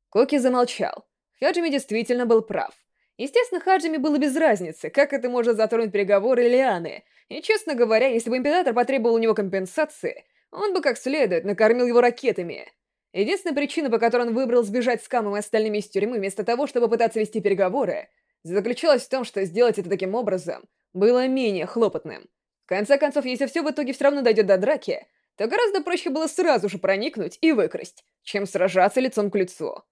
Коки замолчал. Хаджими действительно был прав. Естественно, Хаджими было без разницы, как это может затронуть переговоры Лианы. И, честно говоря, если бы Император потребовал у него компенсации, он бы как следует накормил его ракетами. Единственная причина, по которой он выбрал сбежать с Камом и остальными из тюрьмы, вместо того, чтобы пытаться вести переговоры, заключалась в том, что сделать это таким образом было менее хлопотным. Конце концов, если все в итоге все равно дойдет до драки, то гораздо проще было сразу же проникнуть и выкрасть, чем сражаться лицом к лицу.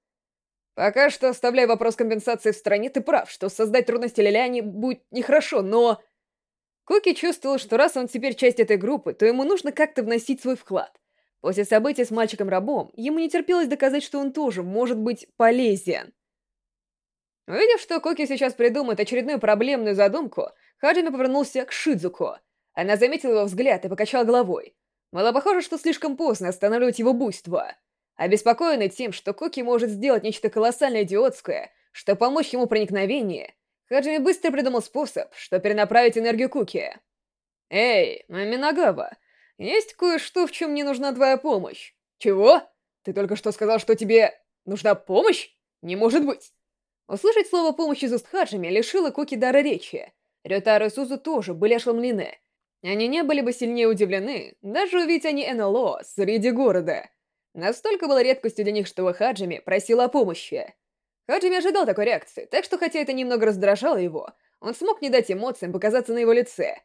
Пока что, оставляя вопрос компенсации в стороне, ты прав, что создать трудности Лилиане будет нехорошо, но... Куки чувствовал, что раз он теперь часть этой группы, то ему нужно как-то вносить свой вклад. После событий с мальчиком-рабом, ему не терпелось доказать, что он тоже может быть полезен. Увидев, что Коки сейчас придумает очередную проблемную задумку, Хаджими повернулся к Шидзуко. Она заметила его взгляд и покачала головой. Было похоже, что слишком поздно останавливать его буйство. Обеспокоенный тем, что Коки может сделать нечто колоссально идиотское, чтобы помочь ему проникновение, Хаджими быстро придумал способ, чтобы перенаправить энергию Куки. «Эй, Минагава, есть кое-что, в чем мне нужна твоя помощь. Чего? Ты только что сказал, что тебе нужна помощь? Не может быть. Услышать слово «помощь» из уст Хаджими лишило Коки дара речи. Рютару и Сузу тоже были ошеломлены. Они не были бы сильнее удивлены, даже увидеть они НЛО среди города. Настолько было редкостью для них, что Хаджими просила о помощи. Хаджими ожидал такой реакции, так что хотя это немного раздражало его, он смог не дать эмоциям показаться на его лице.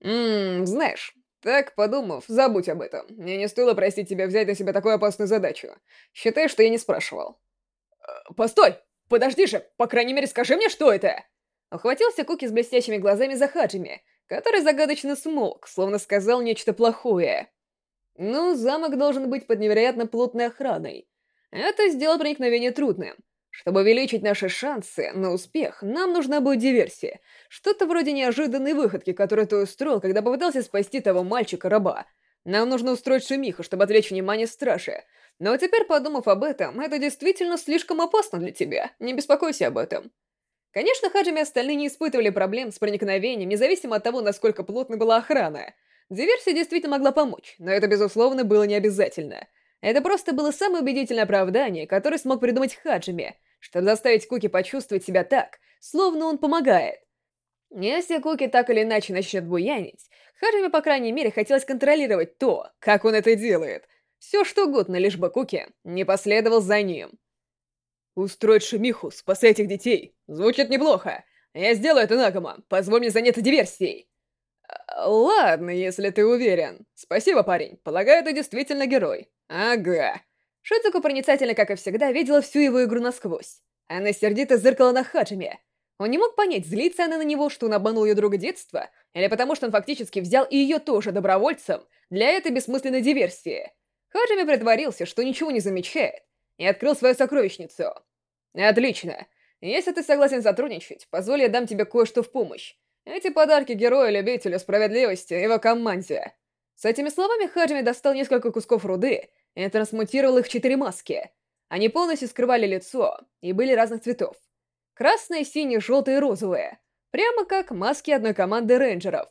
«Ммм, знаешь, так, подумав, забудь об этом. Мне не стоило просить тебя взять на себя такую опасную задачу. Считай, что я не спрашивал. Э, постой! Подожди же! По крайней мере, скажи мне, что это! Ухватился Куки с блестящими глазами за Хаджими, который загадочно смолк, словно сказал нечто плохое. Ну, замок должен быть под невероятно плотной охраной. Это сделало проникновение трудным. Чтобы увеличить наши шансы на успех, нам нужна будет диверсия. Что-то вроде неожиданной выходки, которую ты устроил, когда попытался спасти того мальчика-раба. Нам нужно устроить шумиху, чтобы отвлечь внимание стражи. Но теперь, подумав об этом, это действительно слишком опасно для тебя. Не беспокойся об этом. Конечно, Хаджими и остальные не испытывали проблем с проникновением, независимо от того, насколько плотно была охрана. Диверсия действительно могла помочь, но это, безусловно, было не обязательно. Это просто было самое убедительное оправдание, которое смог придумать Хаджими — чтобы заставить Куки почувствовать себя так, словно он помогает. Если Куки так или иначе начнет буянить, Хаджиме, по крайней мере, хотелось контролировать то, как он это делает. Все что угодно, лишь бы Куки не последовал за ним. Устроить шумиху, спасать этих детей. Звучит неплохо. Я сделаю это Нагома. Позволь мне заняться диверсией. А, ладно, если ты уверен. Спасибо, парень. Полагаю, ты действительно герой. Ага. Шицуко проницательно, как и всегда, видела всю его игру насквозь. Она сердито зыркала на Хаджиме. Он не мог понять, злится она на него, что он обманул ее друга детства, или потому что он фактически взял и ее тоже добровольцем для этой бессмысленной диверсии. Хаджиме притворился, что ничего не замечает, и открыл свою сокровищницу. Отлично. Если ты согласен сотрудничать, позволь я дам тебе кое-что в помощь. Эти подарки герою-любителю справедливости и его команде. С этими словами Хаджиме достал несколько кусков руды и трансмутировал их в четыре маски. Они полностью скрывали лицо и были разных цветов. Красные, синие, желтые и розовые. Прямо как маски одной команды рейнджеров.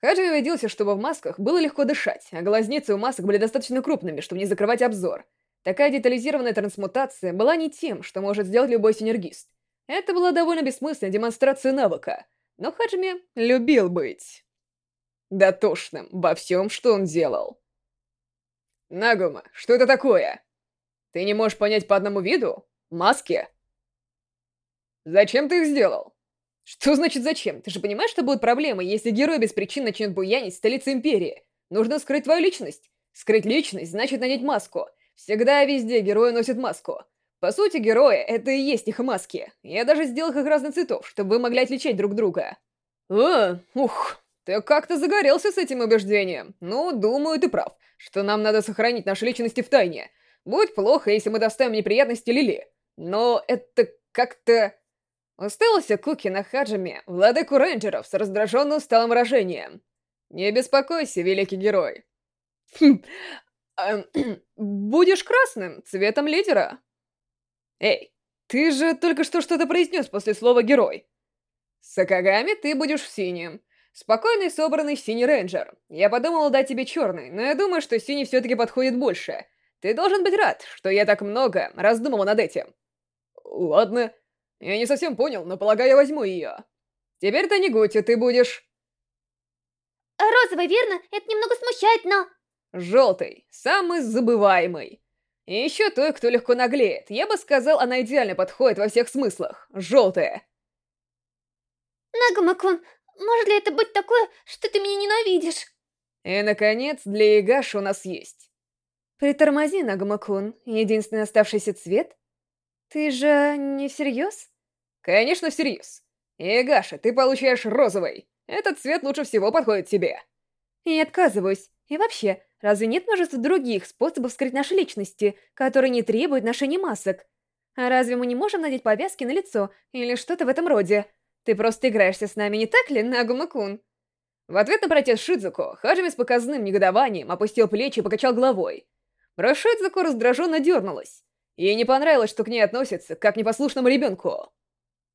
Хаджи убедился, чтобы в масках было легко дышать, а глазницы у масок были достаточно крупными, чтобы не закрывать обзор. Такая детализированная трансмутация была не тем, что может сделать любой синергист. Это была довольно бессмысленная демонстрация навыка, но Хаджими любил быть дотошным во всем, что он делал. Нагума, что это такое? Ты не можешь понять по одному виду? Маски? Зачем ты их сделал? Что значит зачем? Ты же понимаешь, что будут проблемы, если герой без причин начнет буянить столице Империи? Нужно скрыть твою личность. Скрыть личность значит надеть маску — Всегда и везде герои носят маску. По сути, герои — это и есть их маски. Я даже сделал их разных цветов, чтобы вы могли отличать друг друга. А, ух, ты как-то загорелся с этим убеждением. Ну, думаю, ты прав, что нам надо сохранить наши личности в тайне. Будет плохо, если мы доставим неприятности Лили. Но это как-то... Уставился Куки на Хаджиме, владыку рейнджеров, с раздраженным усталым выражением. «Не беспокойся, великий герой». Хм, будешь красным, цветом лидера. Эй, ты же только что что-то произнес после слова «герой». С Акагами ты будешь в синем. Спокойный, собранный синий рейнджер. Я подумал дать тебе черный, но я думаю, что синий все-таки подходит больше. Ты должен быть рад, что я так много раздумывал над этим. Ладно. Я не совсем понял, но полагаю, я возьму ее. Теперь ты не Гути, ты будешь... Розовый, верно? Это немного смущает, но... Желтый, самый забываемый. И еще той, кто легко наглеет. Я бы сказал, она идеально подходит во всех смыслах. Желтая. Нагамакун, может ли это быть такое, что ты меня ненавидишь? И, наконец, для Игаши у нас есть. Притормози, Нагамакун. Единственный оставшийся цвет? Ты же не всерьез? Конечно, всерьез. Игаша, ты получаешь розовый. Этот цвет лучше всего подходит тебе. И отказываюсь. И вообще, Разве нет множества других способов скрыть наши личности, которые не требуют ношения масок? А разве мы не можем надеть повязки на лицо или что-то в этом роде? Ты просто играешься с нами, не так ли, Нагума-кун? В ответ на протест Шидзуко, Хаджими с показным негодованием опустил плечи и покачал головой. Бро Шидзуко раздраженно дернулась. Ей не понравилось, что к ней относятся, как к непослушному ребенку.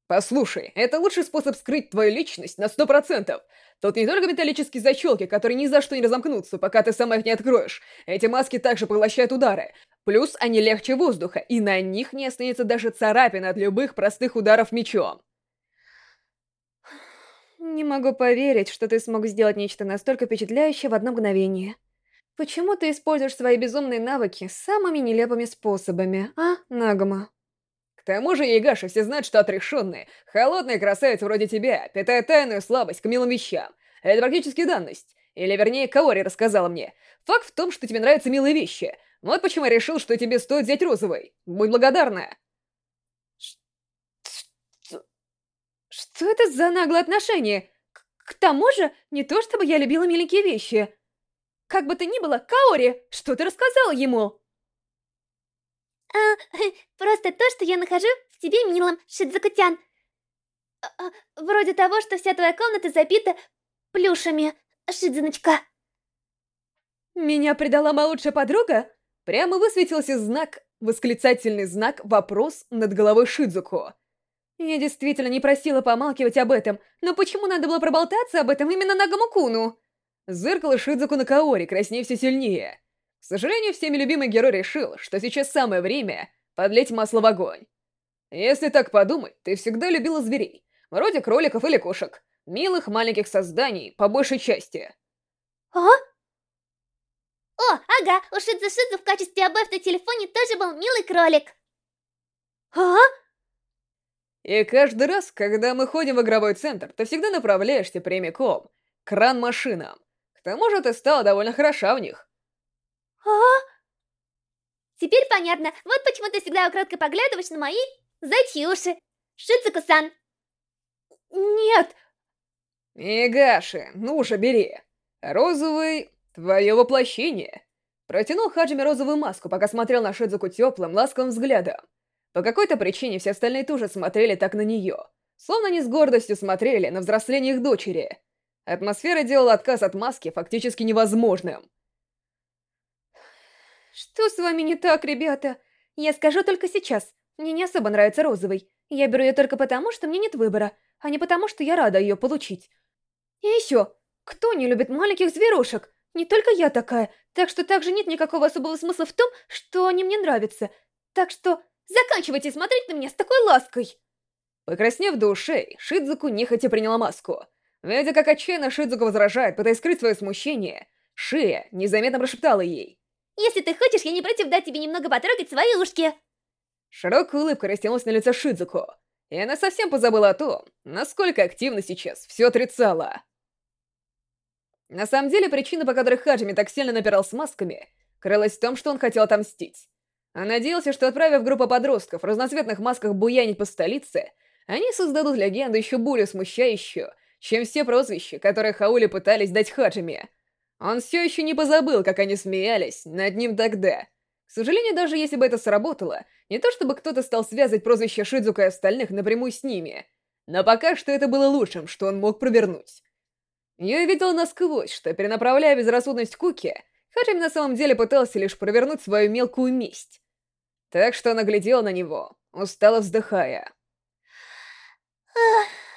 Послушай, это лучший способ скрыть твою личность на сто процентов. Тут не только металлические защелки, которые ни за что не разомкнутся, пока ты сама их не откроешь. Эти маски также поглощают удары. Плюс они легче воздуха, и на них не останется даже царапин от любых простых ударов мечом. Не могу поверить, что ты смог сделать нечто настолько впечатляющее в одно мгновение. Почему ты используешь свои безумные навыки самыми нелепыми способами, а, Нагома? Тому же, Ягаши, все знают, что отрешенные, холодные красавицы вроде тебя питают тайную слабость к милым вещам. Это практически данность. Или, вернее, Каори рассказала мне. Факт в том, что тебе нравятся милые вещи. Вот почему я решил, что тебе стоит взять розовый. Будь благодарна. Что, это за наглое отношение? К, к тому же, не то чтобы я любила миленькие вещи. Как бы то ни было, Каори, что ты рассказала ему? А, просто то, что я нахожу в тебе милом, Шидзакутян. А, а, вроде того, что вся твоя комната забита плюшами, Шидзиночка. Меня предала моя лучшая подруга? Прямо высветился знак, восклицательный знак, вопрос над головой Шидзуку. Я действительно не просила помалкивать об этом, но почему надо было проболтаться об этом именно Нагамукуну? Зыркало Шидзуку на Каори, краснее все сильнее. К сожалению, всеми любимый герой решил, что сейчас самое время подлить масло в огонь. Если так подумать, ты всегда любила зверей, вроде кроликов или кошек, милых маленьких созданий, по большей части. А? О, ага, у Шидзу Шидзу в качестве обоев на телефоне тоже был милый кролик. А? И каждый раз, когда мы ходим в игровой центр, ты всегда направляешься прямиком к кран-машинам. К тому же ты стала довольно хороша в них. А? Теперь понятно. Вот почему ты всегда украдкой поглядываешь на мои зайчьи уши. Шицуку-сан. Нет. Мигаши, ну уже бери. Розовый — твое воплощение. Протянул Хаджими розовую маску, пока смотрел на Шидзуку теплым, ласковым взглядом. По какой-то причине все остальные тоже смотрели так на нее. Словно не с гордостью смотрели на взросление их дочери. Атмосфера делала отказ от маски фактически невозможным. Что с вами не так, ребята? Я скажу только сейчас. Мне не особо нравится розовый. Я беру ее только потому, что мне нет выбора, а не потому, что я рада ее получить. И еще, кто не любит маленьких зверушек? Не только я такая, так что также нет никакого особого смысла в том, что они мне нравятся. Так что заканчивайте смотреть на меня с такой лаской. Покраснев до ушей, Шидзуку нехотя приняла маску. Видя, как отчаянно Шидзуку возражает, пытаясь скрыть свое смущение, Шия незаметно прошептала ей. «Если ты хочешь, я не против дать тебе немного потрогать свои ушки». Широкая улыбка растянулась на лице Шидзуку, и она совсем позабыла о том, насколько активно сейчас все отрицала. На самом деле, причина, по которой Хаджими так сильно напирал с масками, крылась в том, что он хотел отомстить. Он надеялся, что отправив группу подростков в разноцветных масках буянить по столице, они создадут легенду еще более смущающую, чем все прозвища, которые Хаули пытались дать Хаджими. Он все еще не позабыл, как они смеялись над ним тогда. К сожалению, даже если бы это сработало, не то чтобы кто-то стал связывать прозвище Шидзука и остальных напрямую с ними, но пока что это было лучшим, что он мог провернуть. Я видел насквозь, что, перенаправляя безрассудность Куки, Хаджими на самом деле пытался лишь провернуть свою мелкую месть. Так что она глядела на него, устало вздыхая. Ах.